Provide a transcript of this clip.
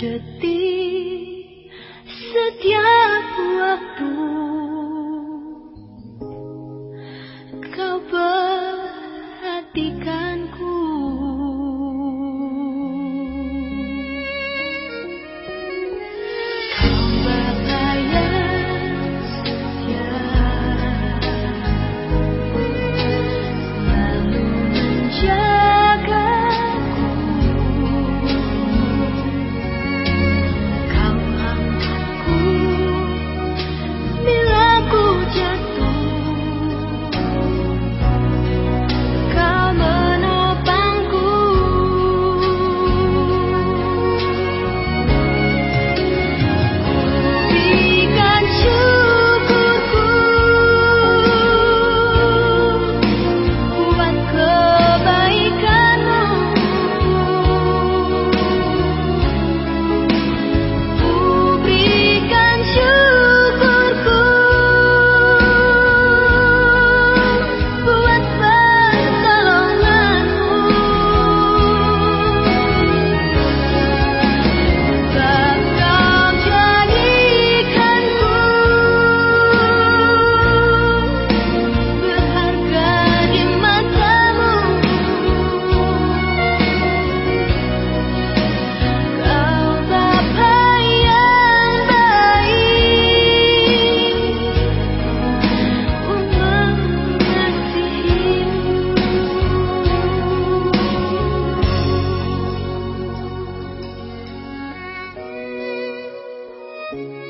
detik thank you